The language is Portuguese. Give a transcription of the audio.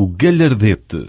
o galhardete.